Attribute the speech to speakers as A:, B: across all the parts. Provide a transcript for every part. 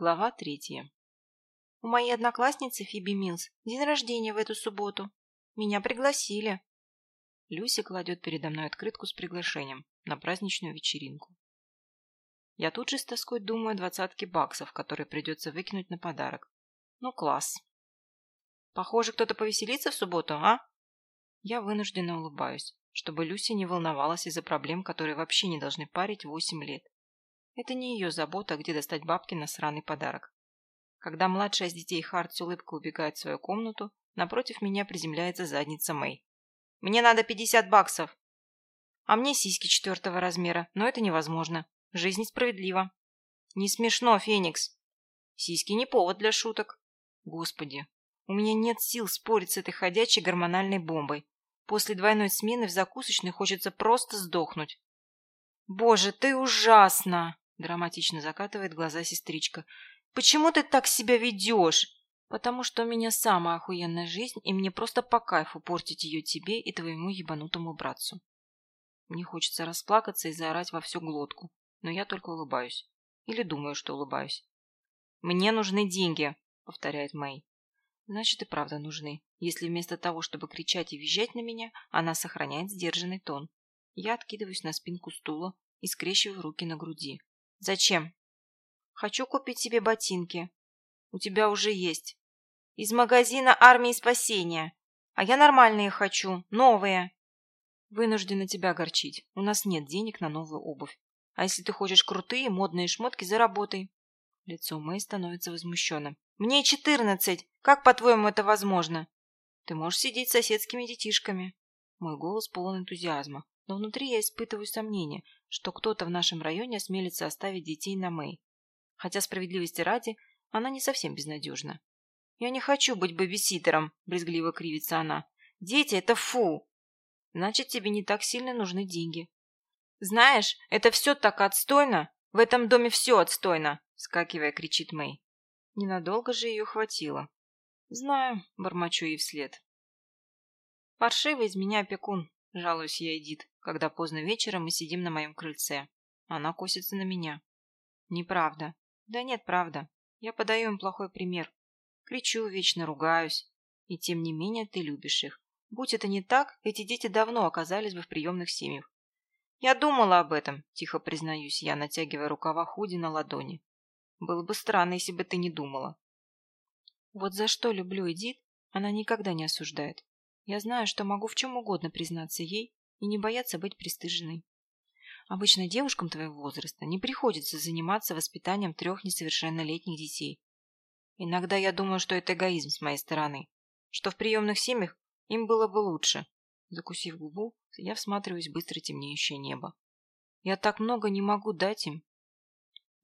A: Глава третья. У моей одноклассницы Фиби Милс день рождения в эту субботу. Меня пригласили. Люся кладет передо мной открытку с приглашением на праздничную вечеринку. Я тут же с тоской думаю о двадцатке баксов, которые придется выкинуть на подарок. Ну, класс. Похоже, кто-то повеселится в субботу, а? Я вынужденно улыбаюсь, чтобы Люся не волновалась из-за проблем, которые вообще не должны парить восемь лет. Это не ее забота, где достать бабки на сраный подарок. Когда младшая из детей Харт с улыбкой убегает в свою комнату, напротив меня приземляется задница Мэй. «Мне надо пятьдесят баксов!» «А мне сиськи четвертого размера, но это невозможно. Жизнь справедлива». «Не смешно, Феникс!» «Сиськи не повод для шуток». «Господи, у меня нет сил спорить с этой ходячей гормональной бомбой. После двойной смены в закусочной хочется просто сдохнуть». «Боже, ты ужасна!» Драматично закатывает глаза сестричка. «Почему ты так себя ведешь?» «Потому что у меня самая охуенная жизнь, и мне просто по кайфу портить ее тебе и твоему ебанутому братцу». Мне хочется расплакаться и заорать во всю глотку, но я только улыбаюсь. Или думаю, что улыбаюсь. «Мне нужны деньги», — повторяет Мэй. Значит, и правда нужны, если вместо того, чтобы кричать и визжать на меня, она сохраняет сдержанный тон. Я откидываюсь на спинку стула и скрещиваю руки на груди. Зачем? Хочу купить себе ботинки. У тебя уже есть. Из магазина армии спасения. А я нормальные хочу, новые. Вынуждена тебя огорчить. У нас нет денег на новую обувь. А если ты хочешь крутые, модные шмотки, заработай. Лицо Мэй становится возмущенным. Мне четырнадцать. Как, по-твоему, это возможно? Ты можешь сидеть с соседскими детишками. Мой голос полон энтузиазма но внутри я испытываю сомнение, что кто-то в нашем районе осмелится оставить детей на Мэй. Хотя справедливости ради, она не совсем безнадежна. «Я не хочу быть бэбиситером», – брезгливо кривится она. «Дети – это фу!» «Значит, тебе не так сильно нужны деньги». «Знаешь, это все так отстойно! В этом доме все отстойно!» – скакивая, кричит Мэй. Ненадолго же ее хватило. «Знаю», – бормочу ей вслед. «Паршивый из меня опекун», – жалуюсь я Эдит, когда поздно вечером мы сидим на моем крыльце. Она косится на меня. Неправда. Да нет, правда. Я подаю им плохой пример. Кричу, вечно ругаюсь. И тем не менее ты любишь их. Будь это не так, эти дети давно оказались бы в приемных семьях. Я думала об этом, тихо признаюсь я, натягивая рукава худи на ладони. Было бы странно, если бы ты не думала. Вот за что люблю Эдит, она никогда не осуждает. Я знаю, что могу в чем угодно признаться ей и не бояться быть пристыженной. Обычно девушкам твоего возраста не приходится заниматься воспитанием трех несовершеннолетних детей. Иногда я думаю, что это эгоизм с моей стороны, что в приемных семьях им было бы лучше. Закусив губу, я всматриваюсь в быстро темнеющее небо. Я так много не могу дать им.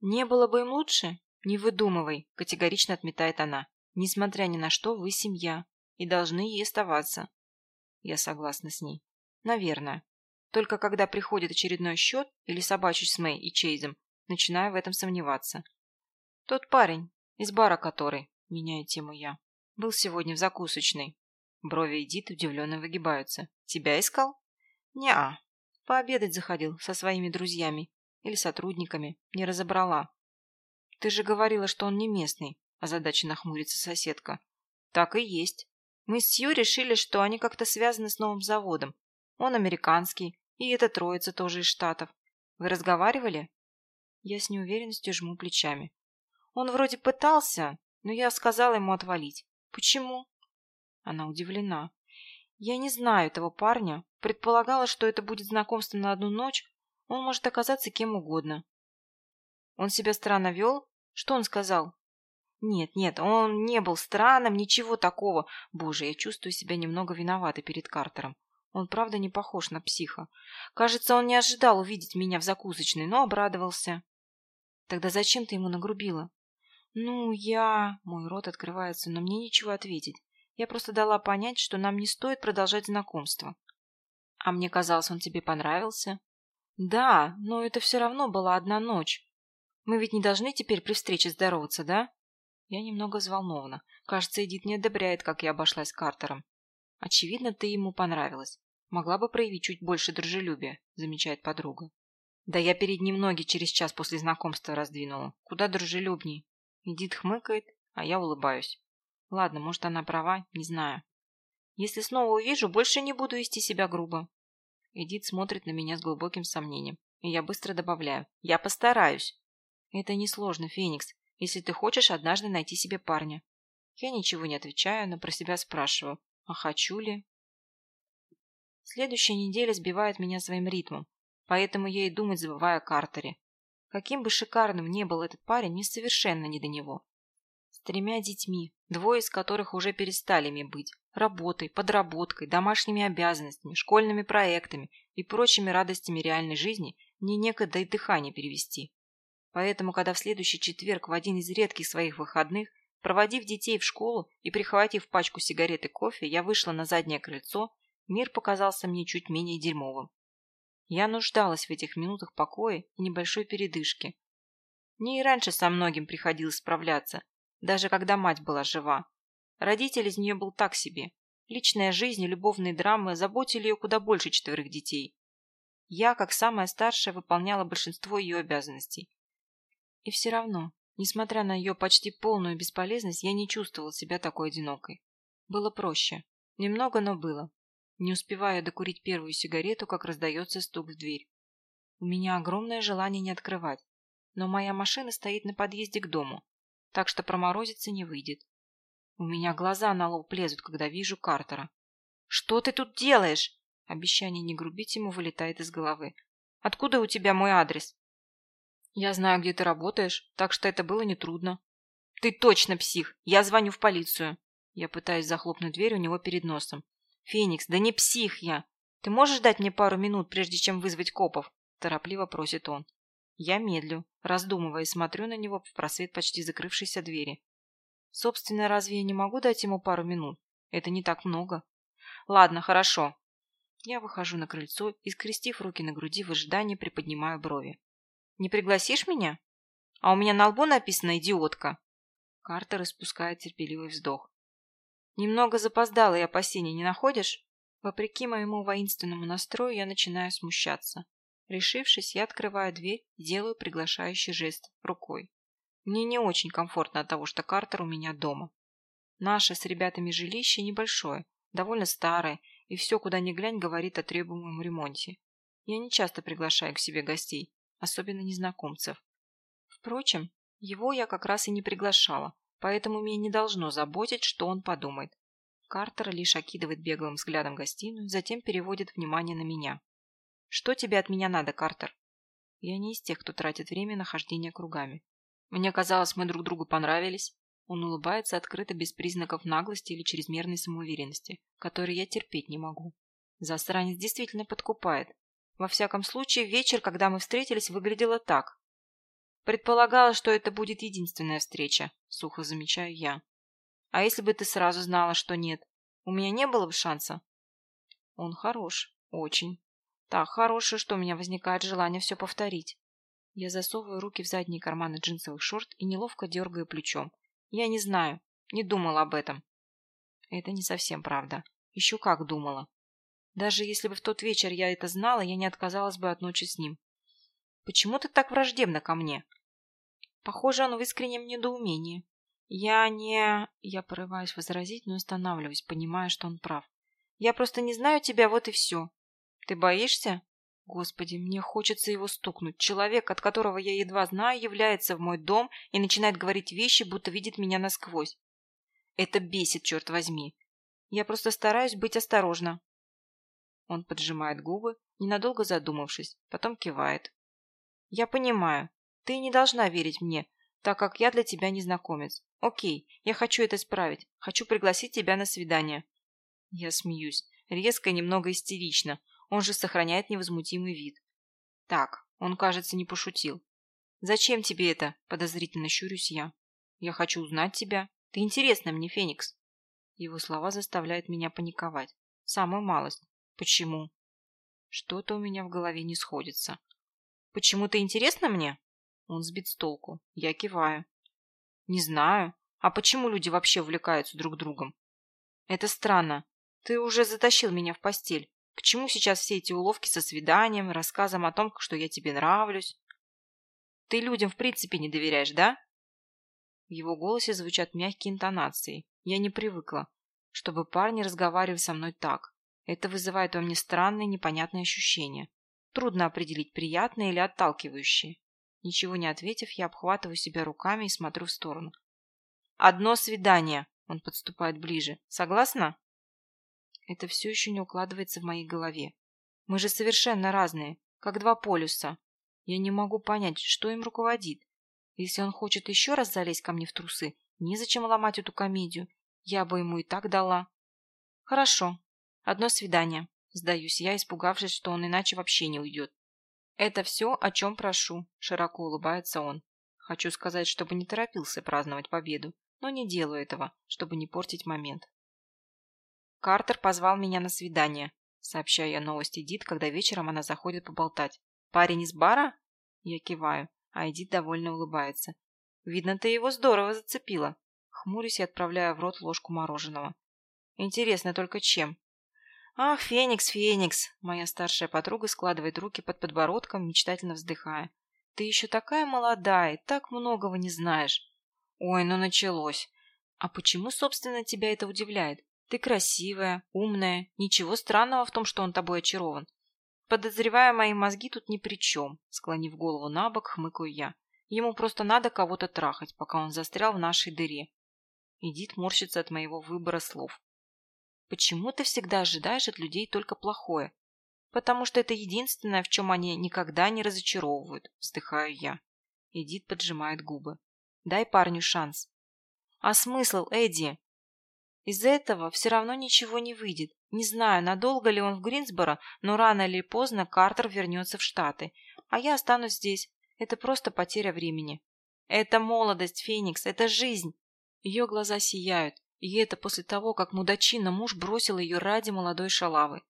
A: Не было бы им лучше? Не выдумывай, категорично отметает она. Несмотря ни на что, вы семья и должны ей оставаться. Я согласна с ней. Наверное. Только когда приходит очередной счет или собачусь с Мэй и Чейзом, начинаю в этом сомневаться. Тот парень, из бара который, меняю тему я, был сегодня в закусочной. Брови Эдит удивленно выгибаются. Тебя искал? Не-а. Пообедать заходил со своими друзьями или сотрудниками. Не разобрала. Ты же говорила, что он не местный, озадаченно хмурится соседка. Так и есть. Мы с Сью решили, что они как-то связаны с новым заводом. Он американский, и эта троица тоже из Штатов. Вы разговаривали? Я с неуверенностью жму плечами. Он вроде пытался, но я сказала ему отвалить. Почему? Она удивлена. Я не знаю этого парня. Предполагала, что это будет знакомство на одну ночь. Он может оказаться кем угодно. Он себя странно вел? Что он сказал? Нет, нет, он не был странным, ничего такого. Боже, я чувствую себя немного виноватой перед Картером. Он правда не похож на психа. Кажется, он не ожидал увидеть меня в закусочной, но обрадовался. Тогда зачем ты ему нагрубила? Ну, я... Мой рот открывается, но мне нечего ответить. Я просто дала понять, что нам не стоит продолжать знакомство. А мне казалось, он тебе понравился? Да, но это все равно была одна ночь. Мы ведь не должны теперь при встрече здороваться, да? Я немного взволнована. Кажется, Эдит не одобряет, как я обошлась с Картером. Очевидно, ты ему понравилась. Могла бы проявить чуть больше дружелюбия, замечает подруга. Да я перед ним ноги через час после знакомства раздвинула. Куда дружелюбней. Эдит хмыкает, а я улыбаюсь. Ладно, может, она права, не знаю. Если снова увижу, больше не буду вести себя грубо. Эдит смотрит на меня с глубоким сомнением, и я быстро добавляю. Я постараюсь. Это несложно, Феникс, если ты хочешь однажды найти себе парня. Я ничего не отвечаю, но про себя спрашиваю, а хочу ли? Следующая неделя сбивает меня своим ритмом, поэтому я и думать забываю о Картере. Каким бы шикарным ни был этот парень, мне совершенно не до него. С тремя детьми, двое из которых уже перестали ими быть, работой, подработкой, домашними обязанностями, школьными проектами и прочими радостями реальной жизни, мне некогда и дыхание перевести. Поэтому, когда в следующий четверг в один из редких своих выходных, проводив детей в школу и прихватив пачку сигарет и кофе, я вышла на заднее крыльцо мир показался мне чуть менее дерьмовым. Я нуждалась в этих минутах покоя и небольшой передышки. Мне и раньше со многим приходилось справляться, даже когда мать была жива. Родитель из нее был так себе. Личная жизнь и любовные драмы заботили ее куда больше четверых детей. Я, как самая старшая, выполняла большинство ее обязанностей. И все равно, несмотря на ее почти полную бесполезность, я не чувствовала себя такой одинокой. Было проще. Немного, но было. Не успевая докурить первую сигарету, как раздается стук в дверь. У меня огромное желание не открывать, но моя машина стоит на подъезде к дому, так что проморозиться не выйдет. У меня глаза на лоб лезут, когда вижу Картера. «Что ты тут делаешь?» Обещание не грубить ему вылетает из головы. «Откуда у тебя мой адрес?» «Я знаю, где ты работаешь, так что это было нетрудно». «Ты точно псих! Я звоню в полицию!» Я пытаюсь захлопнуть дверь у него перед носом. «Феникс, да не псих я! Ты можешь дать мне пару минут, прежде чем вызвать копов?» Торопливо просит он. Я медлю, раздумывая, и смотрю на него в просвет почти закрывшейся двери. Собственно, разве я не могу дать ему пару минут? Это не так много. Ладно, хорошо. Я выхожу на крыльцо и, скрестив руки на груди, в ожидании приподнимаю брови. Не пригласишь меня? А у меня на лбу написано «идиотка». Картер испускает терпеливый вздох. Немного запоздалые опасения не находишь? Вопреки моему воинственному настрою, я начинаю смущаться. Решившись, я открываю дверь и делаю приглашающий жест рукой. Мне не очень комфортно от того, что Картер у меня дома. Наше с ребятами жилище небольшое, довольно старое, и все, куда ни глянь, говорит о требуемом ремонте. Я не часто приглашаю к себе гостей, особенно незнакомцев. Впрочем, его я как раз и не приглашала, поэтому меня не должно заботить, что он подумает. Картер лишь окидывает беглым взглядом гостиную, затем переводит внимание на меня. «Что тебе от меня надо, Картер?» Я не из тех, кто тратит время на хождение кругами. Мне казалось, мы друг другу понравились. Он улыбается открыто без признаков наглости или чрезмерной самоуверенности, которые я терпеть не могу. Засранец действительно подкупает. Во всяком случае, вечер, когда мы встретились, выглядело так. Предполагала, что это будет единственная встреча, сухо замечаю я. А если бы ты сразу знала, что нет? У меня не было бы шанса. Он хорош. Очень. Так хороший, что у меня возникает желание все повторить. Я засовываю руки в задние карманы джинсовых шорт и неловко дергаю плечом. Я не знаю. Не думала об этом. Это не совсем правда. Еще как думала. Даже если бы в тот вечер я это знала, я не отказалась бы от ночи с ним. Почему ты так враждебна ко мне? Похоже, он в искреннем недоумении. Я не... Я порываюсь возразить, но останавливаюсь, понимая, что он прав. Я просто не знаю тебя, вот и все. Ты боишься? Господи, мне хочется его стукнуть. Человек, от которого я едва знаю, является в мой дом и начинает говорить вещи, будто видит меня насквозь. Это бесит, черт возьми. Я просто стараюсь быть осторожна. Он поджимает губы, ненадолго задумавшись, потом кивает. Я понимаю. Ты не должна верить мне, так как я для тебя незнакомец. Окей, я хочу это исправить. Хочу пригласить тебя на свидание. Я смеюсь. Резко и немного истерично. Он же сохраняет невозмутимый вид. Так, он, кажется, не пошутил. «Зачем тебе это?» – подозрительно щурюсь я. «Я хочу узнать тебя. Ты интересна мне, Феникс». Его слова заставляют меня паниковать. Самую малость. Почему? Что-то у меня в голове не сходится. «Почему ты интересна мне?» Он сбит с толку. Я киваю. Не знаю. А почему люди вообще увлекаются друг другом? Это странно. Ты уже затащил меня в постель. К чему сейчас все эти уловки со свиданием, рассказом о том, что я тебе нравлюсь? Ты людям в принципе не доверяешь, да? В его голосе звучат мягкие интонации. Я не привыкла, чтобы парни разговаривали со мной так. Это вызывает во мне странные непонятные ощущения. Трудно определить, приятные или отталкивающие. Ничего не ответив, я обхватываю себя руками и смотрю в сторону. «Одно свидание!» Он подступает ближе. «Согласна?» Это все еще не укладывается в моей голове. Мы же совершенно разные, как два полюса. Я не могу понять, что им руководит. Если он хочет еще раз залезть ко мне в трусы, незачем ломать эту комедию. Я бы ему и так дала. Хорошо. Одно свидание. Сдаюсь я, испугавшись, что он иначе вообще не уйдет. Это все, о чем прошу. Широко улыбается он. Хочу сказать, чтобы не торопился праздновать победу, но не делаю этого, чтобы не портить момент. Картер позвал меня на свидание. Сообщаю я новости Эдит, когда вечером она заходит поболтать. «Парень из бара?» Я киваю а Эдит довольно улыбается. «Видно, ты его здорово зацепила». Хмурюсь и отправляю в рот ложку мороженого. «Интересно только чем?» «Ах, Феникс, Феникс!» Моя старшая подруга складывает руки под подбородком, мечтательно вздыхая. «Ты еще такая молодая так многого не знаешь». «Ой, ну началось!» «А почему, собственно, тебя это удивляет? Ты красивая, умная, ничего странного в том, что он тобой очарован. Подозревая мои мозги тут ни при чем. Склонив голову на бок, хмыкаю я. Ему просто надо кого-то трахать, пока он застрял в нашей дыре. Эдит морщится от моего выбора слов. Почему ты всегда ожидаешь от людей только плохое? Потому что это единственное, в чем они никогда не разочаровывают, вздыхаю я. Эдит поджимает губы. Дай парню шанс. А смысл, Эдди? Из-за этого все равно ничего не выйдет. Не знаю, надолго ли он в Гринсборо, но рано или поздно Картер вернется в Штаты, а я останусь здесь. Это просто потеря времени. Это молодость, Феникс, это жизнь. Ее глаза сияют, и это после того, как мудачина муж бросил ее ради молодой шалавы.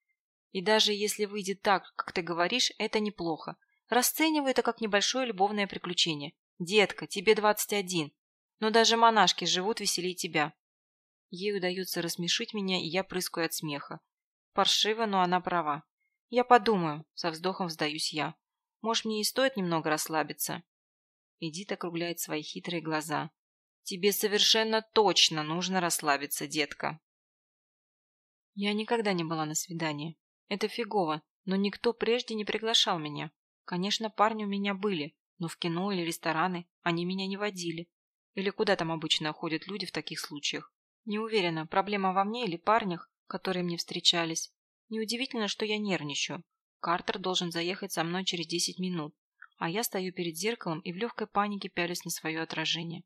A: И даже если выйдет так, как ты говоришь, это неплохо. Расценивай это как небольшое любовное приключение. Детка, тебе двадцать один. Но даже монашки живут веселее тебя. Ей удается рассмешить меня, и я прыскаю от смеха. Паршиво, но она права. Я подумаю, со вздохом сдаюсь я. Может, мне и стоит немного расслабиться? Эдит округляет свои хитрые глаза. Тебе совершенно точно нужно расслабиться, детка. Я никогда не была на свидании. Это фигово, но никто прежде не приглашал меня. Конечно, парни у меня были, но в кино или рестораны они меня не водили. Или куда там обычно ходят люди в таких случаях? Не уверена, проблема во мне или парнях, которые мне встречались. Неудивительно, что я нервничаю. Картер должен заехать со мной через 10 минут, а я стою перед зеркалом и в легкой панике пялюсь на свое отражение.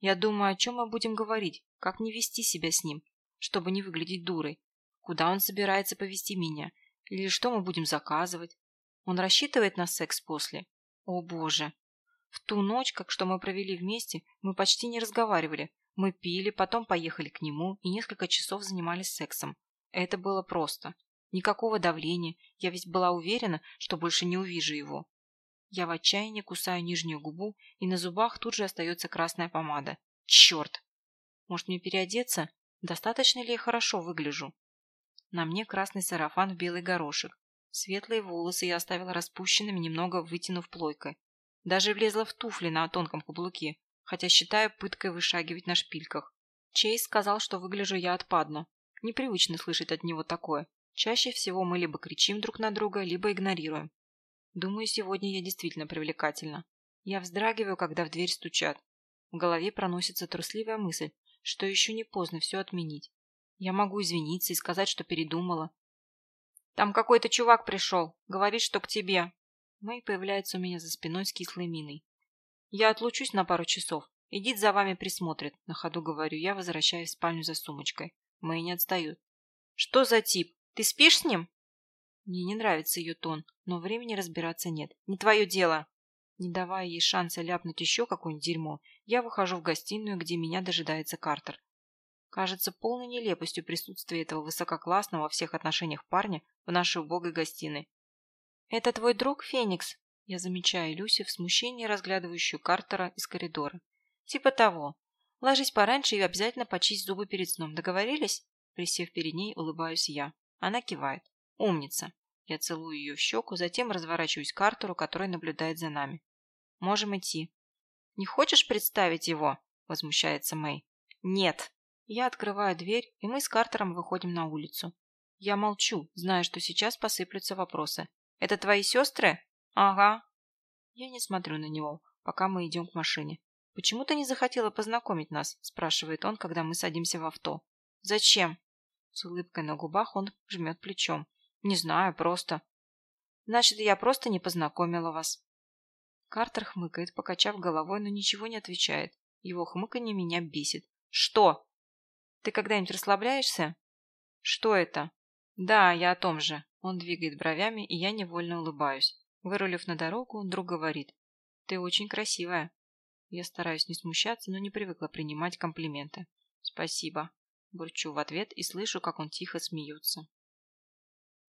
A: Я думаю, о чем мы будем говорить, как не вести себя с ним, чтобы не выглядеть дурой, куда он собирается повести меня, или что мы будем заказывать. Он рассчитывает на секс после? О боже! В ту ночь, как что мы провели вместе, мы почти не разговаривали, мы пили, потом поехали к нему и несколько часов занимались сексом. Это было просто. Никакого давления, я ведь была уверена, что больше не увижу его. Я в отчаянии кусаю нижнюю губу, и на зубах тут же остается красная помада. Черт! Может мне переодеться? Достаточно ли я хорошо выгляжу? На мне красный сарафан в белый горошек. Светлые волосы я оставила распущенными, немного вытянув плойкой. Даже влезла в туфли на тонком каблуке, хотя считаю пыткой вышагивать на шпильках. Чейз сказал, что выгляжу я отпадно. Непривычно слышать от него такое. Чаще всего мы либо кричим друг на друга, либо игнорируем. Думаю, сегодня я действительно привлекательна. Я вздрагиваю, когда в дверь стучат. В голове проносится трусливая мысль, что еще не поздно все отменить. Я могу извиниться и сказать, что передумала. «Там какой-то чувак пришел. Говорит, что к тебе». Мэй появляется у меня за спиной с кислой миной. Я отлучусь на пару часов. Эдит за вами присмотрит, на ходу говорю я, возвращаясь в спальню за сумочкой. Мои не отстают. Что за тип? Ты спишь с ним? Мне не нравится ее тон, но времени разбираться нет. Не твое дело. Не давая ей шанса ляпнуть еще какое-нибудь дерьмо, я выхожу в гостиную, где меня дожидается Картер. Кажется полной нелепостью присутствие этого высококлассного во всех отношениях парня в нашей убогой гостиной. «Это твой друг, Феникс?» Я замечаю Люси в смущении, разглядывающую Картера из коридора. «Типа того. Ложись пораньше и обязательно почисть зубы перед сном. Договорились?» Присев перед ней, улыбаюсь я. Она кивает. «Умница». Я целую ее в щеку, затем разворачиваюсь к Картеру, который наблюдает за нами. «Можем идти». «Не хочешь представить его?» – возмущается Мэй. «Нет!» Я открываю дверь, и мы с Картером выходим на улицу. Я молчу, зная, что сейчас посыплются вопросы. «Это твои сестры?» «Ага». Я не смотрю на него, пока мы идем к машине. «Почему ты не захотела познакомить нас?» – спрашивает он, когда мы садимся в авто. «Зачем?» С улыбкой на губах он жмет плечом. «Не знаю, просто». «Значит, я просто не познакомила вас». Картер хмыкает, покачав головой, но ничего не отвечает. Его хмыканье меня бесит. «Что?» «Ты когда-нибудь расслабляешься?» «Что это?» «Да, я о том же». Он двигает бровями, и я невольно улыбаюсь. Вырулив на дорогу, друг говорит. «Ты очень красивая». Я стараюсь не смущаться, но не привыкла принимать комплименты. «Спасибо». Бурчу в ответ и слышу, как он тихо смеется.